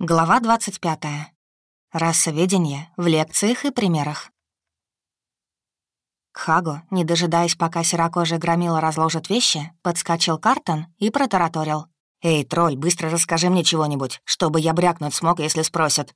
Глава 25. Расоведение в лекциях и примерах. К Хагу, не дожидаясь, пока серокожий громила разложит вещи, подскочил Картон и протараторил. «Эй, тролль, быстро расскажи мне чего-нибудь, чтобы я брякнуть смог, если спросят».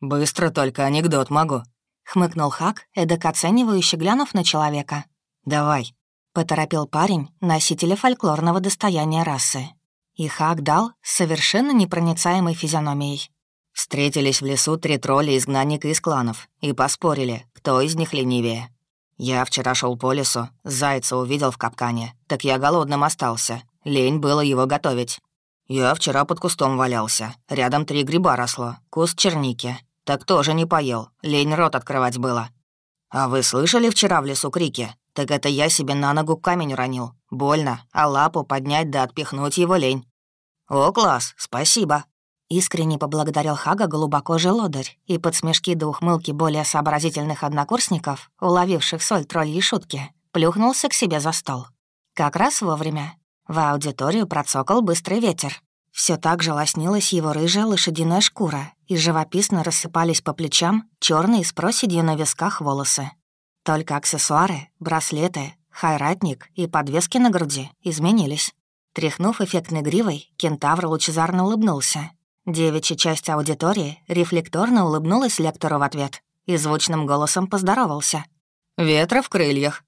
«Быстро только анекдот могу», — хмыкнул Хаг, эдак оценивающе глянув на человека. «Давай», — поторопил парень, носителя фольклорного достояния расы. И Хак дал с совершенно непроницаемой физиономией. Встретились в лесу три тролля изгнанника из кланов и поспорили, кто из них ленивее. Я вчера шел по лесу, зайца увидел в капкане, так я голодным остался. Лень было его готовить. Я вчера под кустом валялся, рядом три гриба росло, куст черники. Так тоже не поел, лень рот открывать было. А вы слышали вчера в лесу крики? Так это я себе на ногу камень уронил. Больно, а лапу поднять да отпихнуть его лень. «О, класс, спасибо!» Искренне поблагодарил Хага глубокожий лодырь и под смешки до ухмылки более сообразительных однокурсников, уловивших соль тролльи шутки, плюхнулся к себе за стол. Как раз вовремя. В аудиторию процокал быстрый ветер. Все так же лоснилась его рыжая лошадиная шкура, и живописно рассыпались по плечам черные с проседью на висках волосы. Только аксессуары, браслеты, хайратник и подвески на груди изменились. Тряхнув эффектной гривой, кентавр лучезарно улыбнулся. Девичья часть аудитории рефлекторно улыбнулась лектору в ответ и звучным голосом поздоровался. «Ветра в крыльях».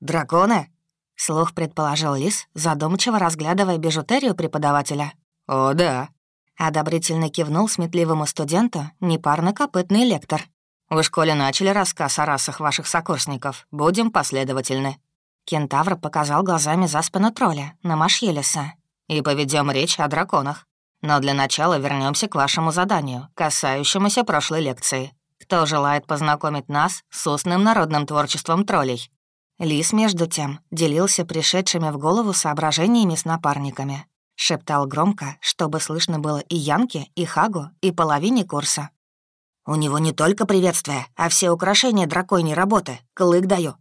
«Драконы?» — слух предположил Лис, задумчиво разглядывая бижутерию преподавателя. «О, да». Одобрительно кивнул сметливому студенту непарно-копытный лектор. В школе начали рассказ о расах ваших сокурсников. Будем последовательны». Кентавр показал глазами за спину тролля, на Машьелеса. «И поведем речь о драконах. Но для начала вернемся к вашему заданию, касающемуся прошлой лекции. Кто желает познакомить нас с устным народным творчеством троллей?» Лис, между тем, делился пришедшими в голову соображениями с напарниками. Шептал громко, чтобы слышно было и Янке, и Хагу, и половине курса. У него не только приветствие, а все украшения драконьей работы. Клык даю».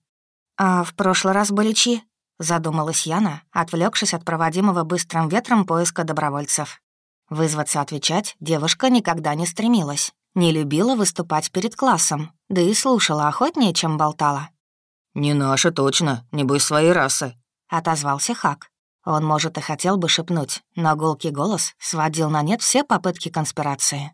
«А в прошлый раз были чьи?» — задумалась Яна, отвлекшись от проводимого быстрым ветром поиска добровольцев. Вызваться отвечать девушка никогда не стремилась, не любила выступать перед классом, да и слушала охотнее, чем болтала. «Не наша точно, не небось своей расы», — отозвался Хак. Он, может, и хотел бы шепнуть, но гулкий голос сводил на нет все попытки конспирации.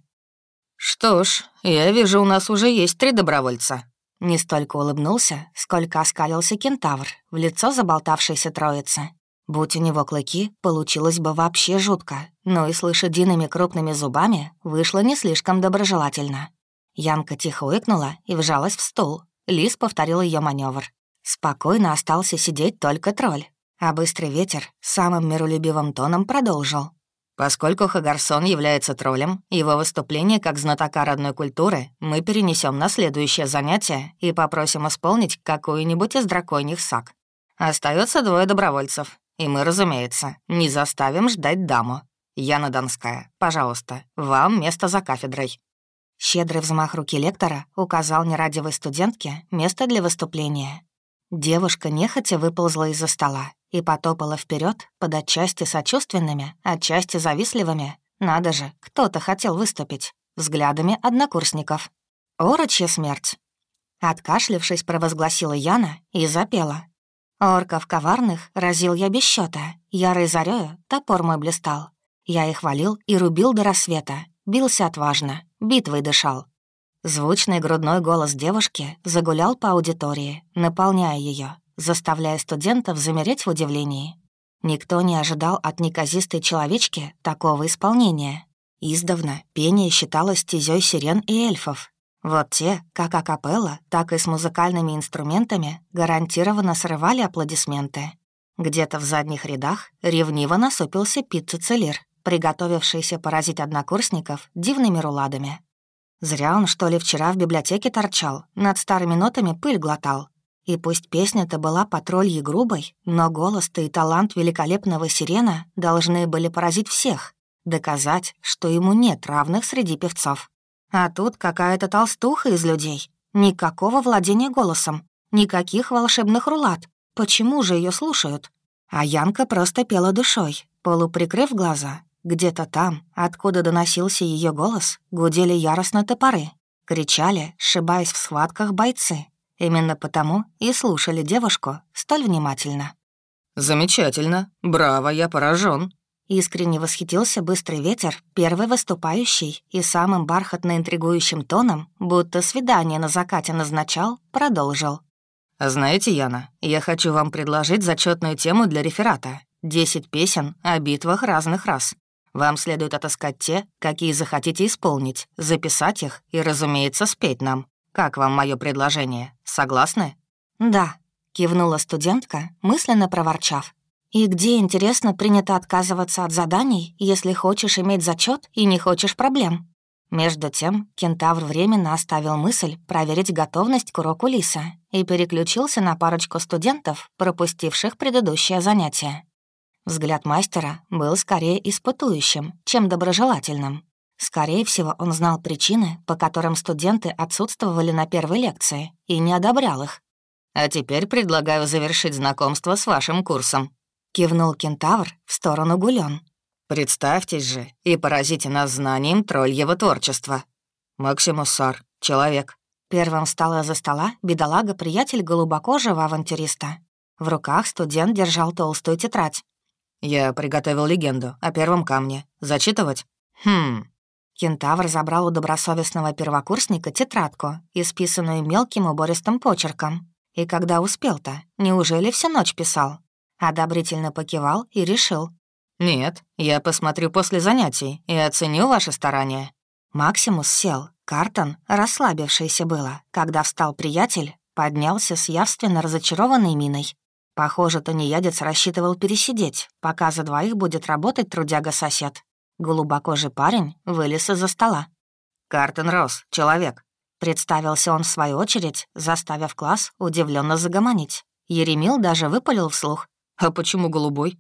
«Что ж, я вижу, у нас уже есть три добровольца». Не столько улыбнулся, сколько оскалился кентавр в лицо заболтавшейся троицы. Будь у него клыки, получилось бы вообще жутко, но и с лошадиными крупными зубами вышло не слишком доброжелательно. Янка тихо уикнула и вжалась в стул. Лис повторил ее маневр. Спокойно остался сидеть только тролль, а быстрый ветер самым миролюбивым тоном продолжил. Поскольку Хагарсон является троллем, его выступление как знатока родной культуры мы перенесем на следующее занятие и попросим исполнить какую-нибудь из драконьих саг. Остается двое добровольцев, и мы, разумеется, не заставим ждать даму. Яна Донская, пожалуйста, вам место за кафедрой». Щедрый взмах руки лектора указал нерадивой студентке место для выступления. Девушка нехотя выползла из-за стола и потопала вперед под отчасти сочувственными, отчасти завистливыми. Надо же, кто-то хотел выступить. Взглядами однокурсников. «Орочья смерть!» Откашлившись, провозгласила Яна и запела. «Орков коварных разил я без счета, ярой зарею топор мой блистал. Я их валил и рубил до рассвета, бился отважно, битвой дышал. Звучный грудной голос девушки загулял по аудитории, наполняя ее, заставляя студентов замереть в удивлении. Никто не ожидал от неказистой человечки такого исполнения. Издавна пение считалось стезей сирен и эльфов. Вот те, как акапелла, так и с музыкальными инструментами, гарантированно срывали аплодисменты. Где-то в задних рядах ревниво насупился Пит Цицелир, приготовившийся поразить однокурсников дивными руладами. Зря он, что ли, вчера в библиотеке торчал, над старыми нотами пыль глотал. И пусть песня-то была тролльи грубой, но голос-то и талант великолепного сирена должны были поразить всех, доказать, что ему нет равных среди певцов. А тут какая-то толстуха из людей. Никакого владения голосом, никаких волшебных рулат. Почему же ее слушают? А Янка просто пела душой, полуприкрыв глаза, Где-то там, откуда доносился ее голос, гудели яростно топоры. Кричали, сшибаясь в схватках бойцы. Именно потому и слушали девушку столь внимательно. «Замечательно. Браво, я поражен. Искренне восхитился быстрый ветер, первый выступающий, и самым бархатно-интригующим тоном, будто свидание на закате назначал, продолжил. «Знаете, Яна, я хочу вам предложить зачетную тему для реферата. Десять песен о битвах разных рас. Вам следует отыскать те, какие захотите исполнить, записать их и, разумеется, спеть нам. Как вам мое предложение? Согласны?» «Да», — кивнула студентка, мысленно проворчав. И где, интересно, принято отказываться от заданий, если хочешь иметь зачет и не хочешь проблем? Между тем, кентавр временно оставил мысль проверить готовность к уроку Лиса и переключился на парочку студентов, пропустивших предыдущее занятие. Взгляд мастера был скорее испытующим, чем доброжелательным. Скорее всего, он знал причины, по которым студенты отсутствовали на первой лекции, и не одобрял их. «А теперь предлагаю завершить знакомство с вашим курсом», Кивнул кентавр в сторону гулён. «Представьтесь же и поразите нас знанием тролльего творчества. Максимус Сар, человек». Первым встала за стола бедолага-приятель голубокожего авантюриста. В руках студент держал толстую тетрадь. «Я приготовил легенду о первом камне. Зачитывать?» «Хм...» Кентавр забрал у добросовестного первокурсника тетрадку, исписанную мелким убористым почерком. И когда успел-то, неужели всю ночь писал? Одобрительно покивал и решил. «Нет, я посмотрю после занятий и оценю ваши старания». Максимус сел. Картон, расслабившийся было, когда встал приятель, поднялся с явственно разочарованной миной. Похоже, тунеядец рассчитывал пересидеть, пока за двоих будет работать трудяга-сосед. Голубокожий парень вылез из-за стола. «Картон Росс, человек», — представился он в свою очередь, заставив класс удивленно загомонить. Еремил даже выпалил вслух. «А почему голубой?»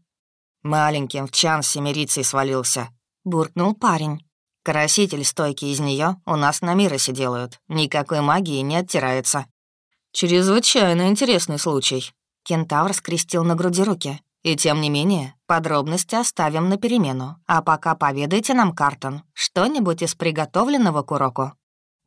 «Маленьким в чан с семерицей свалился», — буркнул парень. «Краситель стойкий из нее у нас на миросе делают. Никакой магии не оттирается». «Чрезвычайно интересный случай». Кентавр скрестил на груди руки. «И тем не менее, подробности оставим на перемену. А пока поведайте нам, Картон, что-нибудь из приготовленного к уроку».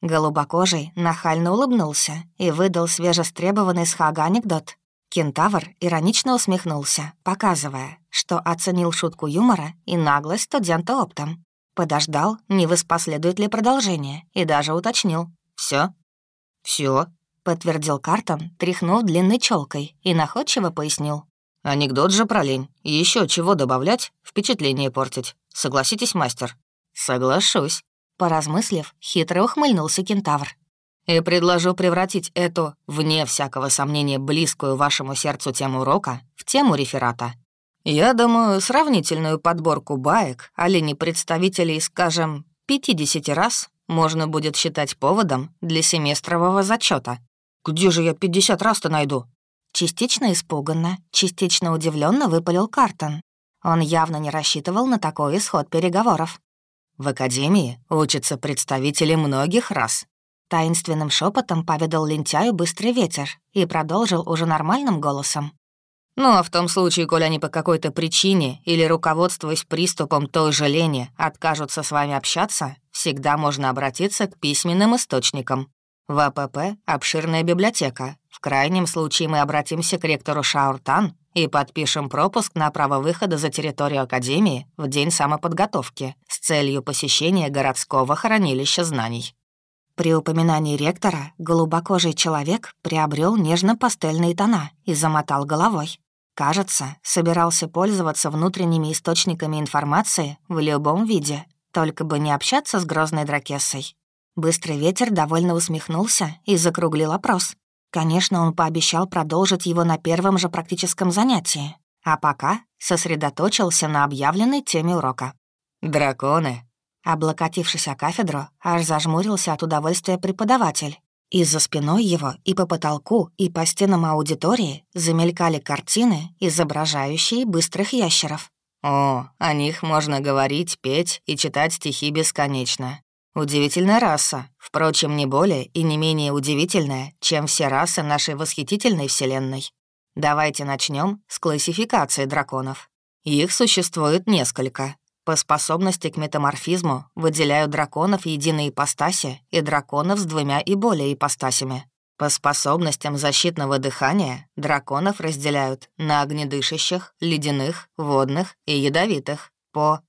Голубокожий нахально улыбнулся и выдал свежестребованный с Хага анекдот. Кентавр иронично усмехнулся, показывая, что оценил шутку юмора и наглость студента оптом. Подождал, не воспоследует ли продолжение, и даже уточнил. Все? Все, подтвердил Картон, тряхнув длинной челкой, и находчиво пояснил. «Анекдот же про лень. Еще чего добавлять, впечатление портить. Согласитесь, мастер?» «Соглашусь». Поразмыслив, хитро ухмыльнулся кентавр и предложу превратить эту, вне всякого сомнения, близкую вашему сердцу тему урока в тему реферата. Я думаю, сравнительную подборку баек олени представителей, скажем, 50 раз можно будет считать поводом для семестрового зачета. Где же я 50 раз-то найду? Частично испуганно, частично удивленно выпалил Картон. Он явно не рассчитывал на такой исход переговоров. В Академии учатся представители многих рас, Таинственным шепотом поведал лентяю быстрый ветер и продолжил уже нормальным голосом. «Ну а в том случае, коль они по какой-то причине или руководствуясь приступом той же лени откажутся с вами общаться, всегда можно обратиться к письменным источникам. В АПП — обширная библиотека. В крайнем случае мы обратимся к ректору Шауртан и подпишем пропуск на право выхода за территорию Академии в день самоподготовки с целью посещения городского хранилища знаний. При упоминании ректора голубокожий человек приобрел нежно-пастельные тона и замотал головой. Кажется, собирался пользоваться внутренними источниками информации в любом виде, только бы не общаться с грозной дракессой. Быстрый ветер довольно усмехнулся и закруглил опрос. Конечно, он пообещал продолжить его на первом же практическом занятии, а пока сосредоточился на объявленной теме урока. «Драконы Облокотившись о кафедру, аж зажмурился от удовольствия преподаватель. И за спиной его, и по потолку, и по стенам аудитории замелькали картины, изображающие быстрых ящеров. О, о них можно говорить, петь и читать стихи бесконечно. Удивительная раса, впрочем, не более и не менее удивительная, чем все расы нашей восхитительной вселенной. Давайте начнем с классификации драконов. Их существует несколько. По способности к метаморфизму выделяют драконов единой ипостаси и драконов с двумя и более ипостасями. По способностям защитного дыхания драконов разделяют на огнедышащих, ледяных, водных и ядовитых. По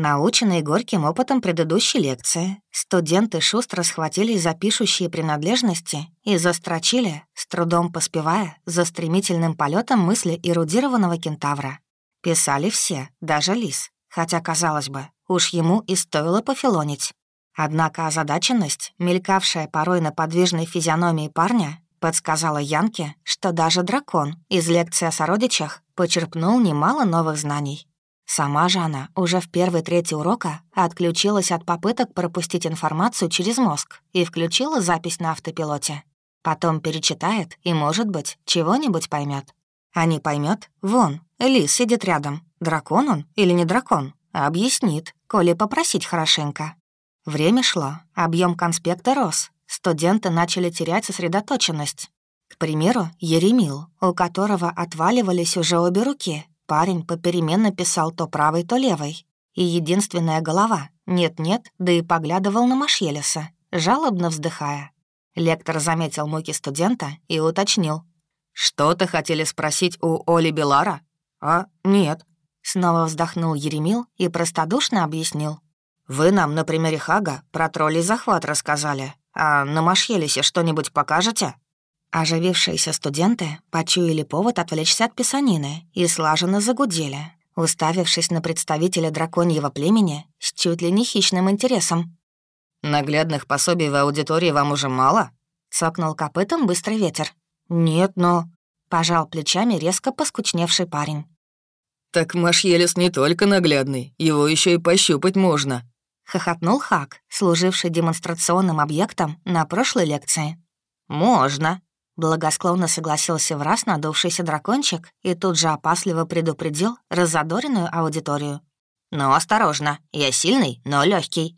Наученные горьким опытом предыдущей лекции, студенты шустро схватили за пишущие принадлежности и застрочили, с трудом поспевая за стремительным полетом мысли эрудированного кентавра. Писали все, даже Лис, хотя, казалось бы, уж ему и стоило пофилонить. Однако озадаченность, мелькавшая порой на подвижной физиономии парня, подсказала Янке, что даже дракон из лекции о сородичах почерпнул немало новых знаний. Сама же она уже в первой трети урока отключилась от попыток пропустить информацию через мозг и включила запись на автопилоте. Потом перечитает и, может быть, чего-нибудь поймет. А не поймет, вон, Лис сидит рядом. Дракон он или не дракон? Объяснит, коли попросить хорошенько. Время шло, объем конспекта рос. Студенты начали терять сосредоточенность. К примеру, Еремил, у которого отваливались уже обе руки, Парень попеременно писал то правой, то левой. И единственная голова, нет-нет, да и поглядывал на Машелеса, жалобно вздыхая. Лектор заметил муки студента и уточнил. «Что-то хотели спросить у Оли Белара?» «А, нет». Снова вздохнул Еремил и простодушно объяснил. «Вы нам на примере Хага про троллей захват рассказали, а на Машелесе что-нибудь покажете?» Оживившиеся студенты почуяли повод отвлечься от писанины и слаженно загудели, уставившись на представителя драконьего племени с чуть ли не хищным интересом. «Наглядных пособий в аудитории вам уже мало?» — цокнул копытом быстрый ветер. «Нет, но...» — пожал плечами резко поскучневший парень. «Так Машьелес не только наглядный, его еще и пощупать можно», — хохотнул Хак, служивший демонстрационным объектом на прошлой лекции. «Можно», Благосклонно согласился в раз надувшийся дракончик и тут же опасливо предупредил разодоренную аудиторию. «Ну, осторожно, я сильный, но легкий.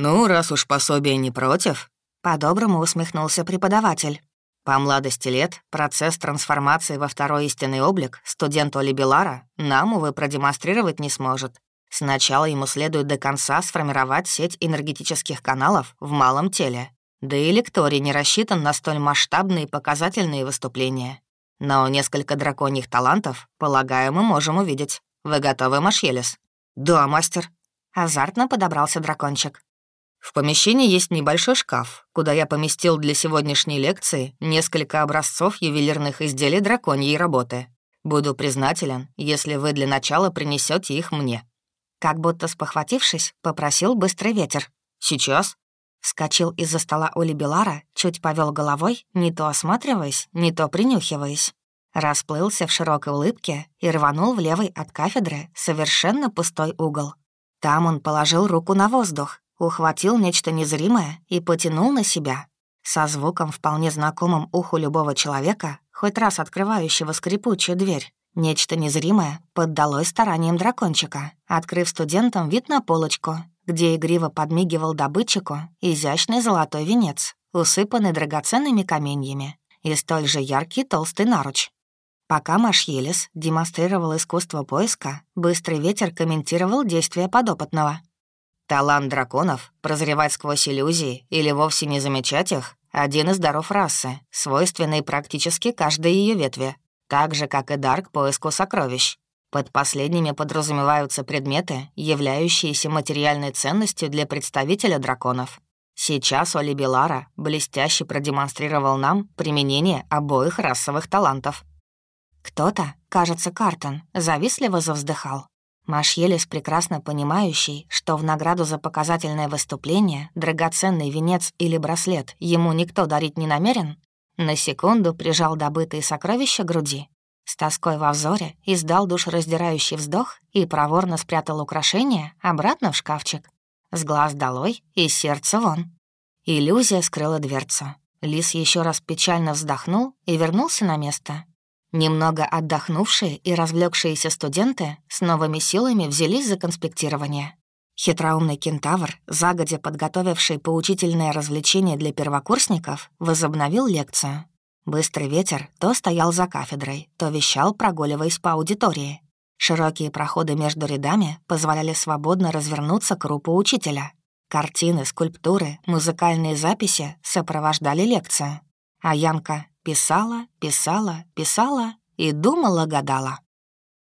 «Ну, раз уж пособие не против», — по-доброму усмехнулся преподаватель. «По младости лет процесс трансформации во второй истинный облик студенту Либелара нам, увы, продемонстрировать не сможет. Сначала ему следует до конца сформировать сеть энергетических каналов в малом теле, да и лекторий не рассчитан на столь масштабные и показательные выступления. Но несколько драконьих талантов, полагаю, мы можем увидеть. Вы готовы, Машелес? «Да, мастер». Азартно подобрался дракончик. В помещении есть небольшой шкаф, куда я поместил для сегодняшней лекции несколько образцов ювелирных изделий драконьей работы. Буду признателен, если вы для начала принесете их мне». Как будто спохватившись, попросил быстрый ветер. «Сейчас?» Вскочил из-за стола Оли Белара, чуть повел головой, не то осматриваясь, не то принюхиваясь. Расплылся в широкой улыбке и рванул в левый от кафедры совершенно пустой угол. Там он положил руку на воздух, ухватил нечто незримое и потянул на себя. Со звуком, вполне знакомым уху любого человека, хоть раз открывающего скрипучую дверь, нечто незримое поддалось стараниям дракончика, открыв студентам вид на полочку, где игриво подмигивал добытчику изящный золотой венец, усыпанный драгоценными каменьями, и столь же яркий толстый наруч. Пока Машьелис демонстрировал искусство поиска, быстрый ветер комментировал действия подопытного. Талант драконов — прозревать сквозь иллюзии или вовсе не замечать их — один из даров расы, свойственный практически каждой ее ветви, так же, как и дар к поиску сокровищ. Под последними подразумеваются предметы, являющиеся материальной ценностью для представителя драконов. Сейчас Оли Белара блестяще продемонстрировал нам применение обоих расовых талантов. Кто-то, кажется, Картон, завистливо завздыхал. Машьелис, прекрасно понимающий, что в награду за показательное выступление драгоценный венец или браслет ему никто дарить не намерен, на секунду прижал добытые сокровища груди с тоской во взоре издал душераздирающий вздох и проворно спрятал украшение обратно в шкафчик. С глаз долой и сердце вон. Иллюзия скрыла дверцу. Лис еще раз печально вздохнул и вернулся на место. Немного отдохнувшие и развлекшиеся студенты с новыми силами взялись за конспектирование. Хитроумный кентавр, загодя подготовивший поучительное развлечение для первокурсников, возобновил лекцию. Быстрый ветер то стоял за кафедрой, то вещал, прогуливаясь по аудитории. Широкие проходы между рядами позволяли свободно развернуться к рупу учителя. Картины, скульптуры, музыкальные записи сопровождали лекцию. А Янка писала, писала, писала и думала-гадала.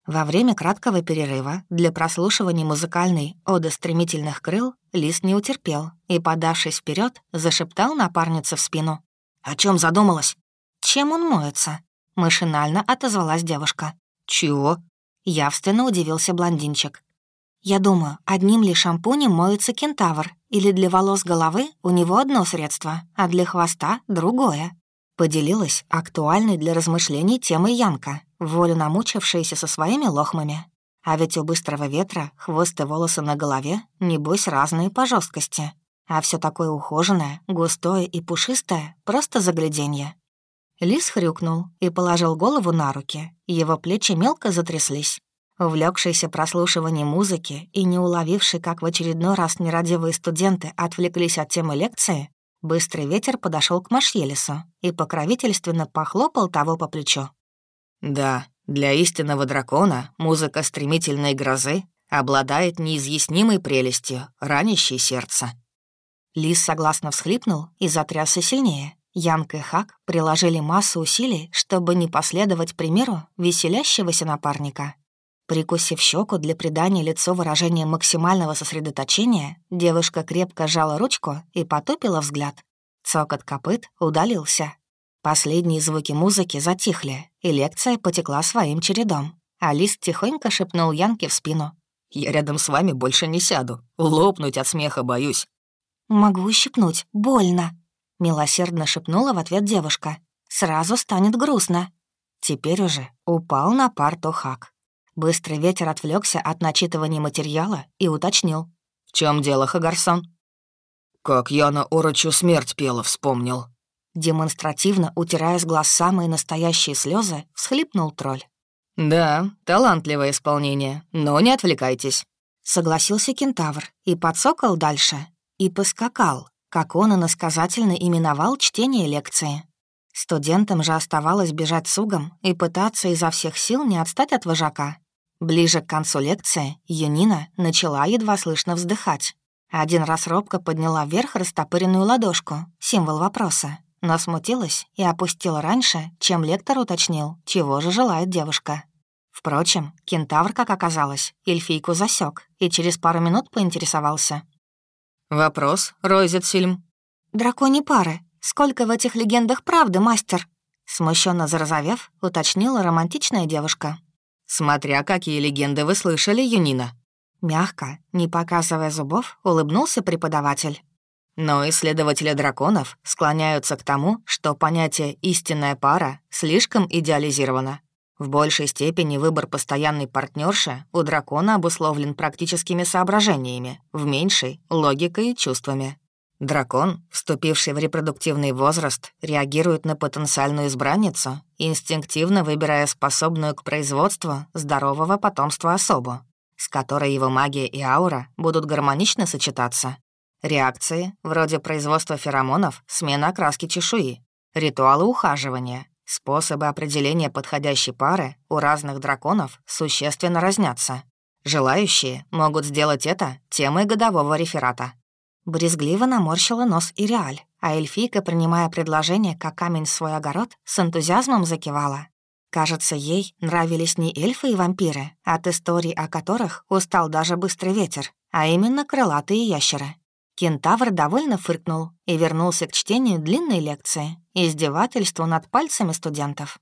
Во время краткого перерыва для прослушивания музыкальной «Оды стремительных крыл» Лис не утерпел и, подавшись вперед, зашептал напарнице в спину. «О чем задумалась?» «Чем он моется?» Машинально отозвалась девушка. «Чего?» Явственно удивился блондинчик. «Я думаю, одним ли шампунем моется кентавр, или для волос головы у него одно средство, а для хвоста — другое». Поделилась актуальной для размышлений темой Янка, волю намучившаяся со своими лохмами. А ведь у быстрого ветра хвост и волосы на голове, небось, разные по жесткости. А все такое ухоженное, густое и пушистое — просто загляденье. Лис хрюкнул и положил голову на руки, его плечи мелко затряслись. Увлекшийся прослушиванием музыки и не уловивший, как в очередной раз нерадивые студенты отвлеклись от темы лекции, быстрый ветер подошел к Машьелису и покровительственно похлопал того по плечу. Да, для истинного дракона музыка стремительной грозы обладает неизъяснимой прелестью, ранящей сердце. Лис согласно всхлипнул и затрясся сильнее. Янг и Хак приложили массу усилий, чтобы не последовать примеру веселящегося напарника. Прикусив щеку для придания лицу выражения максимального сосредоточения, девушка крепко сжала ручку и потупила взгляд. Цокот копыт удалился, Последние звуки музыки затихли, и лекция потекла своим чередом. Алис тихонько шепнул Янке в спину. «Я рядом с вами больше не сяду. Лопнуть от смеха боюсь». «Могу ущипнуть. Больно», — милосердно шепнула в ответ девушка. «Сразу станет грустно». Теперь уже упал на парту Хак. Быстрый ветер отвлекся от начитывания материала и уточнил. «В чем дело, Хагарсон?» «Как я на урочу смерть пела, вспомнил», Демонстративно, утирая с глаз самые настоящие слезы, всхлипнул тролль. «Да, талантливое исполнение, но не отвлекайтесь», — согласился кентавр и подсокал дальше. И поскакал, как он иносказательно именовал чтение лекции. Студентам же оставалось бежать с угом и пытаться изо всех сил не отстать от вожака. Ближе к концу лекции Юнина начала едва слышно вздыхать. Один раз робко подняла вверх растопыренную ладошку, символ вопроса, но смутилась и опустила раньше, чем лектор уточнил, чего же желает девушка. Впрочем, кентавр, как оказалось, эльфийку засек и через пару минут поинтересовался. «Вопрос, Ройзетсильм?» «Дракони пары. Сколько в этих легендах правды, мастер?» Смущенно зарозовев, уточнила романтичная девушка. «Смотря какие легенды вы слышали, Юнина». Мягко, не показывая зубов, улыбнулся преподаватель. Но исследователи драконов склоняются к тому, что понятие «истинная пара» слишком идеализировано. В большей степени выбор постоянной партнерши у дракона обусловлен практическими соображениями, в меньшей — логикой и чувствами. Дракон, вступивший в репродуктивный возраст, реагирует на потенциальную избранницу, инстинктивно выбирая способную к производству здорового потомства особу, с которой его магия и аура будут гармонично сочетаться. Реакции, вроде производства феромонов, смена окраски чешуи, ритуалы ухаживания, способы определения подходящей пары у разных драконов существенно разнятся. Желающие могут сделать это темой годового реферата. Брезгливо наморщила нос и а эльфийка, принимая предложение как камень в свой огород, с энтузиазмом закивала. Кажется, ей нравились не эльфы и вампиры, от историй о которых устал даже быстрый ветер, а именно крылатые ящеры. Кентавр довольно фыркнул и вернулся к чтению длинной лекции, издевательству над пальцами студентов.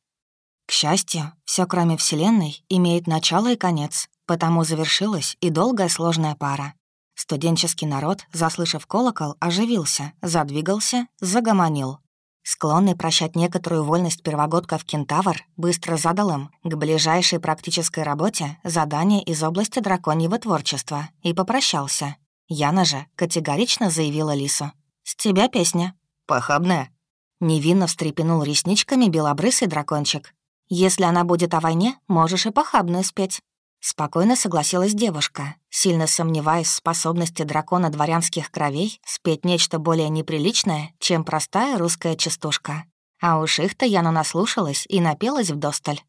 К счастью, все кроме Вселенной имеет начало и конец, потому завершилась и долгая сложная пара. Студенческий народ, заслышав колокол, оживился, задвигался, загомонил. Склонный прощать некоторую вольность первогодков кентавр быстро задал им к ближайшей практической работе задание из области драконьего творчества и попрощался, Яна же категорично заявила Лису. «С тебя песня». «Похабная». Невинно встрепенул ресничками белобрысый дракончик. «Если она будет о войне, можешь и похабную спеть». Спокойно согласилась девушка, сильно сомневаясь в способности дракона дворянских кровей спеть нечто более неприличное, чем простая русская частушка. А уж их-то Яна наслушалась и напелась вдосталь.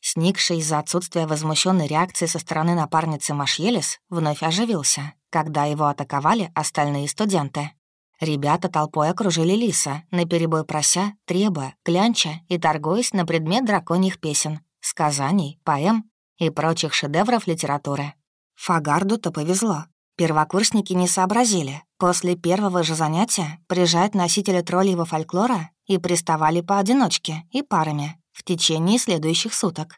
Сникший из-за отсутствия возмущенной реакции со стороны напарницы Машелис вновь оживился, когда его атаковали остальные студенты. Ребята толпой окружили Лиса, наперебой прося, требуя, клянча и торгуясь на предмет драконьих песен, сказаний, поэм и прочих шедевров литературы. Фагарду-то повезло. Первокурсники не сообразили. После первого же занятия прижать носителя троллейного фольклора и приставали поодиночке и парами в течение следующих суток.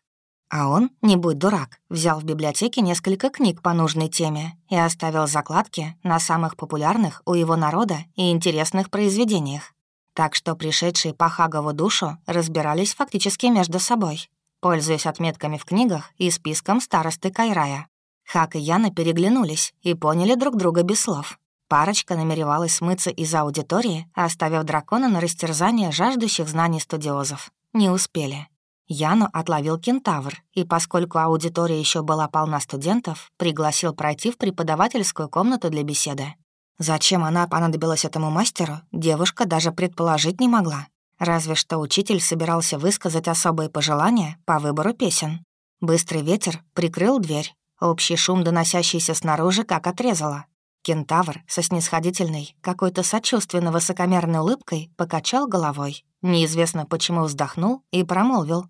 А он, не будь дурак, взял в библиотеке несколько книг по нужной теме и оставил закладки на самых популярных у его народа и интересных произведениях. Так что пришедшие по Хагову душу разбирались фактически между собой, пользуясь отметками в книгах и списком старосты Кайрая. Хак и Яна переглянулись и поняли друг друга без слов. Парочка намеревалась смыться из аудитории, оставив дракона на растерзание жаждущих знаний студиозов. Не успели. Яну отловил кентавр, и поскольку аудитория еще была полна студентов, пригласил пройти в преподавательскую комнату для беседы. Зачем она понадобилась этому мастеру, девушка даже предположить не могла. Разве что учитель собирался высказать особые пожелания по выбору песен. Быстрый ветер прикрыл дверь. Общий шум, доносящийся снаружи, как отрезало. Кентавр со снисходительной, какой-то сочувственно высокомерной улыбкой покачал головой. Неизвестно почему вздохнул и промолвил.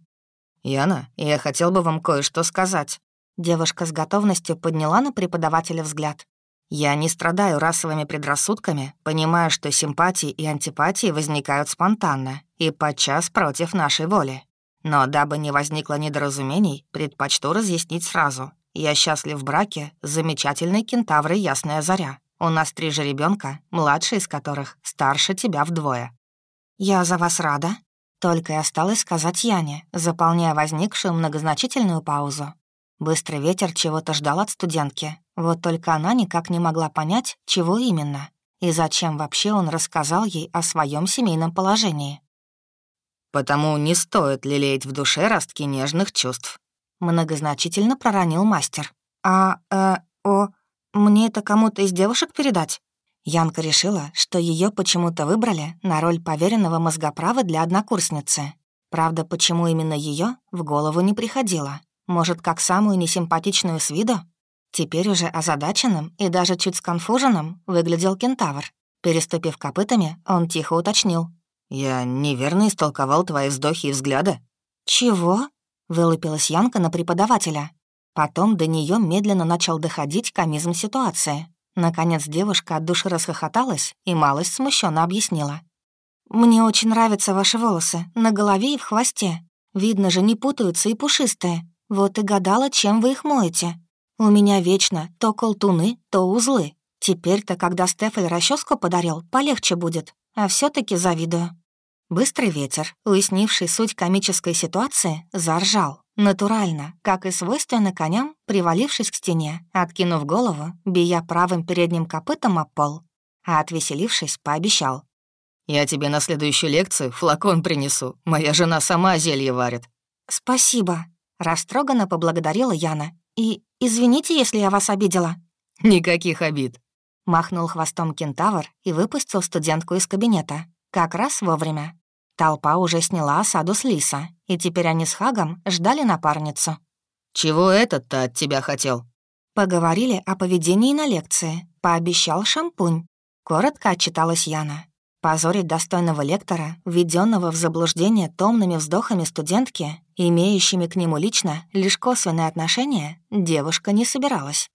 «Яна, я хотел бы вам кое-что сказать». Девушка с готовностью подняла на преподавателя взгляд. «Я не страдаю расовыми предрассудками, понимая, что симпатии и антипатии возникают спонтанно и подчас против нашей воли. Но дабы не возникло недоразумений, предпочту разъяснить сразу. Я счастлив в браке с замечательной кентаврой Ясная Заря. У нас три же ребенка, младший из которых старше тебя вдвое». «Я за вас рада», только и осталось сказать Яне, заполняя возникшую многозначительную паузу. Быстрый ветер чего-то ждал от студентки, вот только она никак не могла понять, чего именно, и зачем вообще он рассказал ей о своем семейном положении. «Потому не стоит лелеять в душе ростки нежных чувств», — многозначительно проронил мастер. «А, э, о, мне это кому-то из девушек передать?» Янка решила, что ее почему-то выбрали на роль поверенного мозгоправа для однокурсницы. Правда, почему именно ее в голову не приходило. Может, как самую несимпатичную с виду? Теперь уже озадаченным и даже чуть сконфуженным выглядел кентавр. Переступив копытами, он тихо уточнил. «Я неверно истолковал твои вздохи и взгляды». «Чего?» — вылупилась Янка на преподавателя. Потом до нее медленно начал доходить комизм ситуации. Наконец девушка от души расхохоталась и малость смущенно объяснила. «Мне очень нравятся ваши волосы, на голове и в хвосте. Видно же, не путаются и пушистые. Вот и гадала, чем вы их моете. У меня вечно то колтуны, то узлы. Теперь-то, когда Стефель расческу подарил, полегче будет. А все таки завидую». Быстрый ветер, уяснивший суть комической ситуации, заржал. Натурально, как и свойственно коням, привалившись к стене, откинув голову, бия правым передним копытом об пол, а отвеселившись, пообещал. «Я тебе на следующую лекцию флакон принесу. Моя жена сама зелье варит». «Спасибо», — растроганно поблагодарила Яна. «И извините, если я вас обидела». «Никаких обид», — махнул хвостом кентавр и выпустил студентку из кабинета. Как раз вовремя. Толпа уже сняла осаду с Лиса, и теперь они с Хагом ждали напарницу. «Чего этот-то от тебя хотел?» Поговорили о поведении на лекции. Пообещал шампунь. Коротко отчиталась Яна. Позорить достойного лектора, введенного в заблуждение томными вздохами студентки, имеющими к нему лично лишь косвенное отношение, девушка не собиралась.